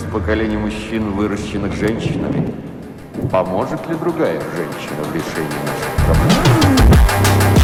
поколений мужчин, выращенных женщинами? Поможет ли другая женщина в решении наших проблем?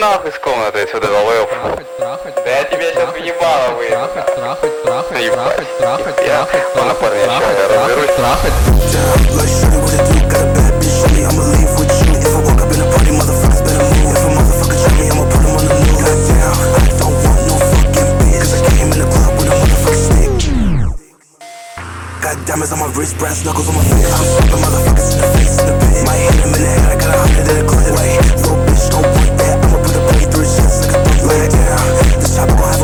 нахуй с комнаты отсюда, долбоёб. Да я тебя сейчас въебало вы. Трахать, трахать, трахать, трахать, трахать, трахать, трахать, трахать, трахать, трахать. Diamonds on my wrist, brass knuckles on my face. I'm slapping motherfuckers in the face, in the pit. My head, I'm in the head, I got a hundred in a clip. Wait, sabor